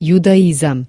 يودايزم